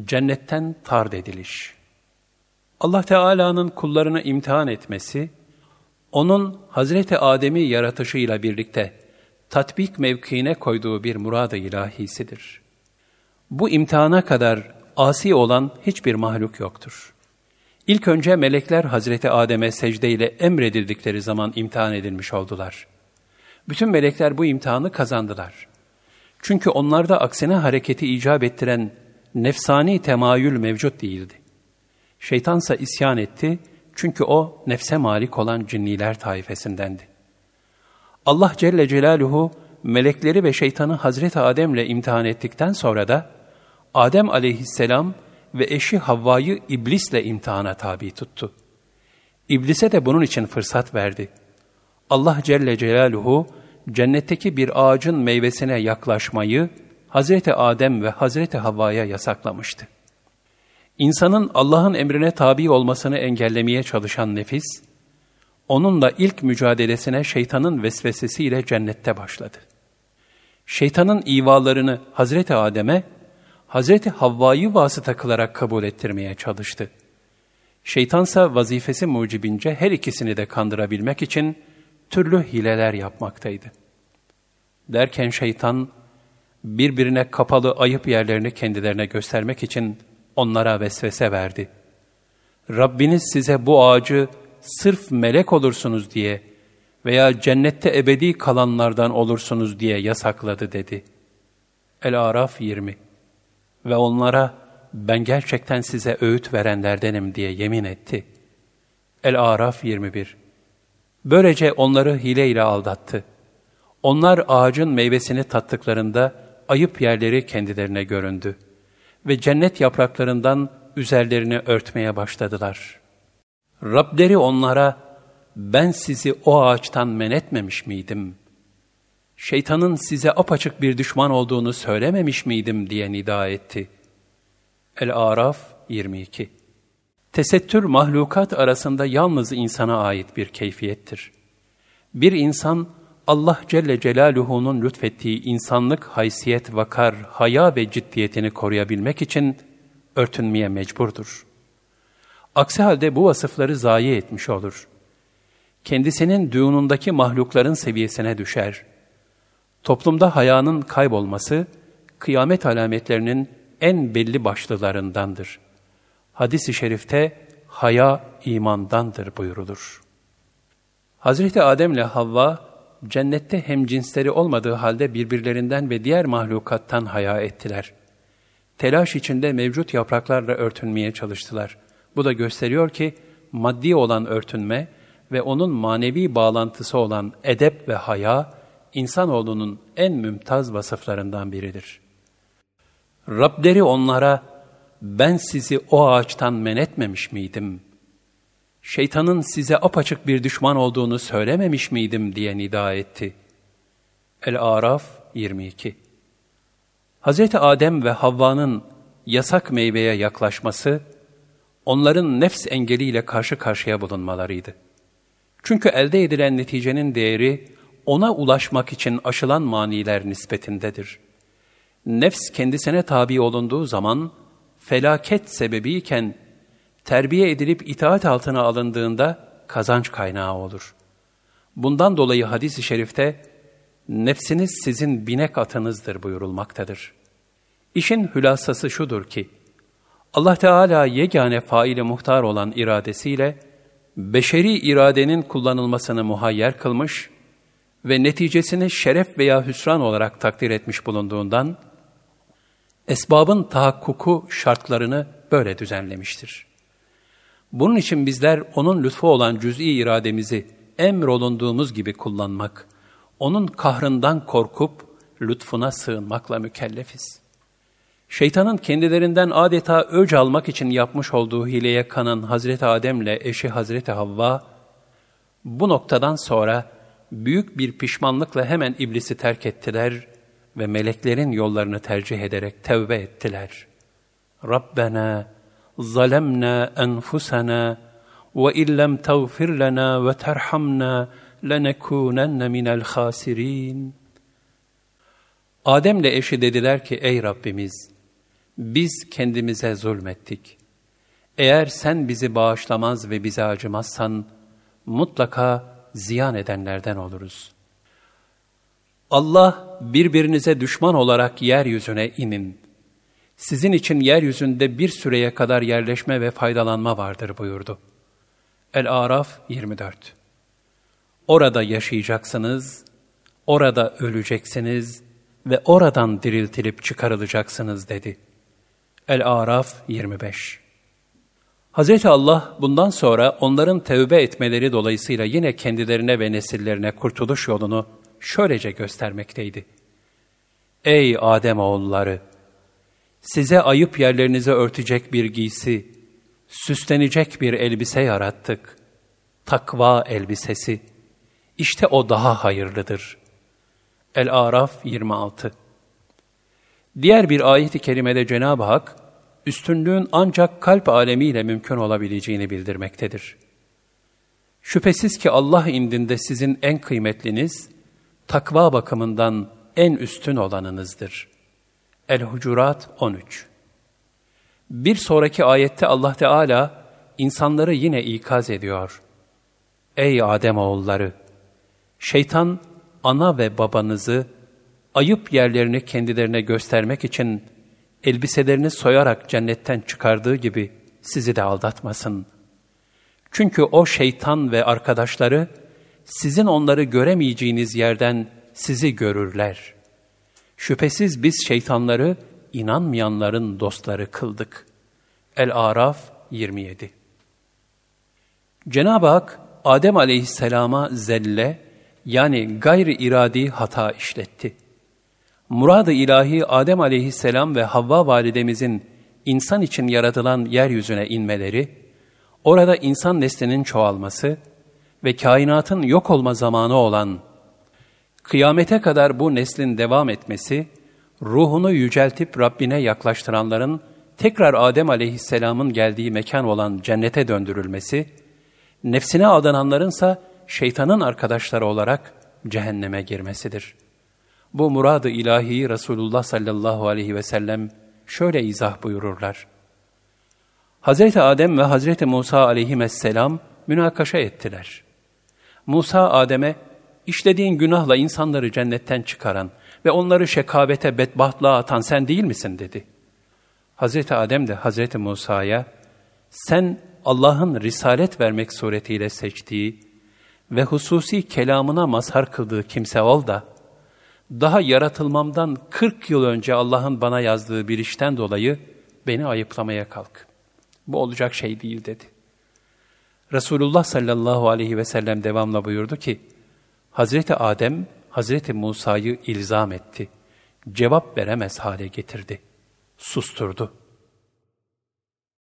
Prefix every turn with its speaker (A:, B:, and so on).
A: Cennetten tard ediliş. Allah Teala'nın kullarını imtihan etmesi, onun Hazreti Adem'i yaratışıyla birlikte tatbik mevkiine koyduğu bir murad-ı ilahisidir. Bu imtihana kadar asi olan hiçbir mahluk yoktur. İlk önce melekler Hazreti Adem'e secdeyle emredildikleri zaman imtihan edilmiş oldular. Bütün melekler bu imtihanı kazandılar. Çünkü onlarda aksine hareketi icap ettiren nefsani temayül mevcut değildi. Şeytansa isyan etti çünkü o nefse malik olan cinniler taifesindendi. Allah Celle Celaluhu melekleri ve şeytanı Hazreti Adem'le imtihan ettikten sonra da Adem aleyhisselam ve eşi Havva'yı iblisle imtihana tabi tuttu. İblise de bunun için fırsat verdi. Allah Celle Celaluhu cennetteki bir ağacın meyvesine yaklaşmayı Hazreti Adem ve Hazreti Havva'ya yasaklamıştı. İnsanın Allah'ın emrine tabi olmasını engellemeye çalışan nefis, onunla ilk mücadelesine şeytanın vesvesesiyle cennette başladı. Şeytanın ivalarını Hazreti Adem'e, Hazreti Havva'yı vasıta kılarak kabul ettirmeye çalıştı. Şeytansa vazifesi mucibince her ikisini de kandırabilmek için türlü hileler yapmaktaydı. Derken şeytan, birbirine kapalı ayıp yerlerini kendilerine göstermek için onlara vesvese verdi. Rabbiniz size bu ağacı sırf melek olursunuz diye veya cennette ebedi kalanlardan olursunuz diye yasakladı dedi. El-Araf 20 Ve onlara ben gerçekten size öğüt verenlerdenim diye yemin etti. El-Araf 21 Böylece onları hileyle aldattı. Onlar ağacın meyvesini tattıklarında ayıp yerleri kendilerine göründü ve cennet yapraklarından üzerlerini örtmeye başladılar. Rableri onlara, ben sizi o ağaçtan men etmemiş miydim? Şeytanın size apaçık bir düşman olduğunu söylememiş miydim diye nida etti. El-Araf 22 Tesettür mahlukat arasında yalnız insana ait bir keyfiyettir. Bir insan, Allah Celle Celaluhu'nun lütfettiği insanlık haysiyet, vakar, haya ve ciddiyetini koruyabilmek için örtünmeye mecburdur. Aksi halde bu vasıfları zayi etmiş olur. Kendisinin düğünundaki mahlukların seviyesine düşer. Toplumda hayanın kaybolması, kıyamet alametlerinin en belli başlılarındandır. Hadis-i şerifte haya imandandır buyurulur. Hazreti Adem ile Havva cennette hem cinsleri olmadığı halde birbirlerinden ve diğer mahlukattan haya ettiler. Telaş içinde mevcut yapraklarla örtünmeye çalıştılar. Bu da gösteriyor ki maddi olan örtünme ve onun manevi bağlantısı olan edep ve haya, insanoğlunun en mümtaz vasıflarından biridir. Rableri onlara, ben sizi o ağaçtan men etmemiş miydim?'' Şeytanın size apaçık bir düşman olduğunu söylememiş miydim diye nida etti. El-Araf 22 Hz. Adem ve Havva'nın yasak meyveye yaklaşması, onların nefs engeliyle karşı karşıya bulunmalarıydı. Çünkü elde edilen neticenin değeri, ona ulaşmak için aşılan maniler nispetindedir. Nefs kendisine tabi olunduğu zaman, felaket sebebiyken terbiye edilip itaat altına alındığında kazanç kaynağı olur. Bundan dolayı hadis-i şerifte nefsiniz sizin binek atınızdır buyurulmaktadır. İşin hülasası şudur ki, Allah Teala yegane faili muhtar olan iradesiyle, beşeri iradenin kullanılmasını muhayyer kılmış ve neticesini şeref veya hüsran olarak takdir etmiş bulunduğundan, esbabın tahakkuku şartlarını böyle düzenlemiştir.'' Bunun için bizler onun lütfu olan cüz'i irademizi emrolunduğumuz gibi kullanmak, onun kahrından korkup lütfuna sığınmakla mükellefiz. Şeytanın kendilerinden adeta öc almak için yapmış olduğu hileye kanan Hazreti Adem'le eşi Hazreti Havva, bu noktadan sonra büyük bir pişmanlıkla hemen iblisi terk ettiler ve meleklerin yollarını tercih ederek tevbe ettiler. Rabbena ظلمنا أنفسنا وإن لم تغفر لنا وترحمنا لنكونن من الخاسرين Adem'le eşi dediler ki ey Rabbimiz biz kendimize zulmettik. Eğer sen bizi bağışlamaz ve bize acımazsan, mutlaka ziyan edenlerden oluruz. Allah birbirinize düşman olarak yeryüzüne inin. Sizin için yeryüzünde bir süreye kadar yerleşme ve faydalanma vardır buyurdu. El-Araf 24 Orada yaşayacaksınız, orada öleceksiniz ve oradan diriltilip çıkarılacaksınız dedi. El-Araf 25 Hz. Allah bundan sonra onların tevbe etmeleri dolayısıyla yine kendilerine ve nesillerine kurtuluş yolunu şöylece göstermekteydi. Ey Adem oğulları! Size ayıp yerlerinizi örtecek bir giysi, süslenecek bir elbise yarattık. Takva elbisesi. İşte o daha hayırlıdır. El-Araf 26 Diğer bir ayet-i kerimede Cenab-ı Hak, üstünlüğün ancak kalp alemiyle mümkün olabileceğini bildirmektedir. Şüphesiz ki Allah indinde sizin en kıymetliniz, takva bakımından en üstün olanınızdır. El-Hucurat 13 Bir sonraki ayette Allah Teala insanları yine ikaz ediyor. Ey Adem oğulları! Şeytan ana ve babanızı ayıp yerlerini kendilerine göstermek için elbiselerini soyarak cennetten çıkardığı gibi sizi de aldatmasın. Çünkü o şeytan ve arkadaşları sizin onları göremeyeceğiniz yerden sizi görürler. Şüphesiz biz şeytanları inanmayanların dostları kıldık. El-Araf 27 Cenab-ı Hak Adem aleyhisselama zelle yani gayri iradi hata işletti. Murad-ı ilahi Adem aleyhisselam ve Havva validemizin insan için yaratılan yeryüzüne inmeleri, orada insan neslinin çoğalması ve kainatın yok olma zamanı olan kıyamete kadar bu neslin devam etmesi, ruhunu yüceltip Rabbine yaklaştıranların tekrar Adem aleyhisselamın geldiği mekan olan cennete döndürülmesi, nefsine adananlarınsa şeytanın arkadaşları olarak cehenneme girmesidir.'' Bu muradı ilahi Resulullah sallallahu aleyhi ve sellem şöyle izah buyururlar. Hazreti Adem ve Hazreti Musa aleyhisselam münakaşa ettiler. Musa Adem'e işlediğin günahla insanları cennetten çıkaran ve onları şekavete, bedbahtlığa atan sen değil misin dedi. Hazreti Adem de Hazreti Musa'ya sen Allah'ın risalet vermek suretiyle seçtiği ve hususi kelamına mazhar kıldığı kimse ol da daha yaratılmamdan 40 yıl önce Allah'ın bana yazdığı bir işten dolayı beni ayıplamaya kalk. Bu olacak şey değil dedi. Resulullah sallallahu aleyhi ve sellem devamla buyurdu ki, Hazreti Adem, Hazreti Musa'yı ilzam etti. Cevap veremez hale getirdi. Susturdu.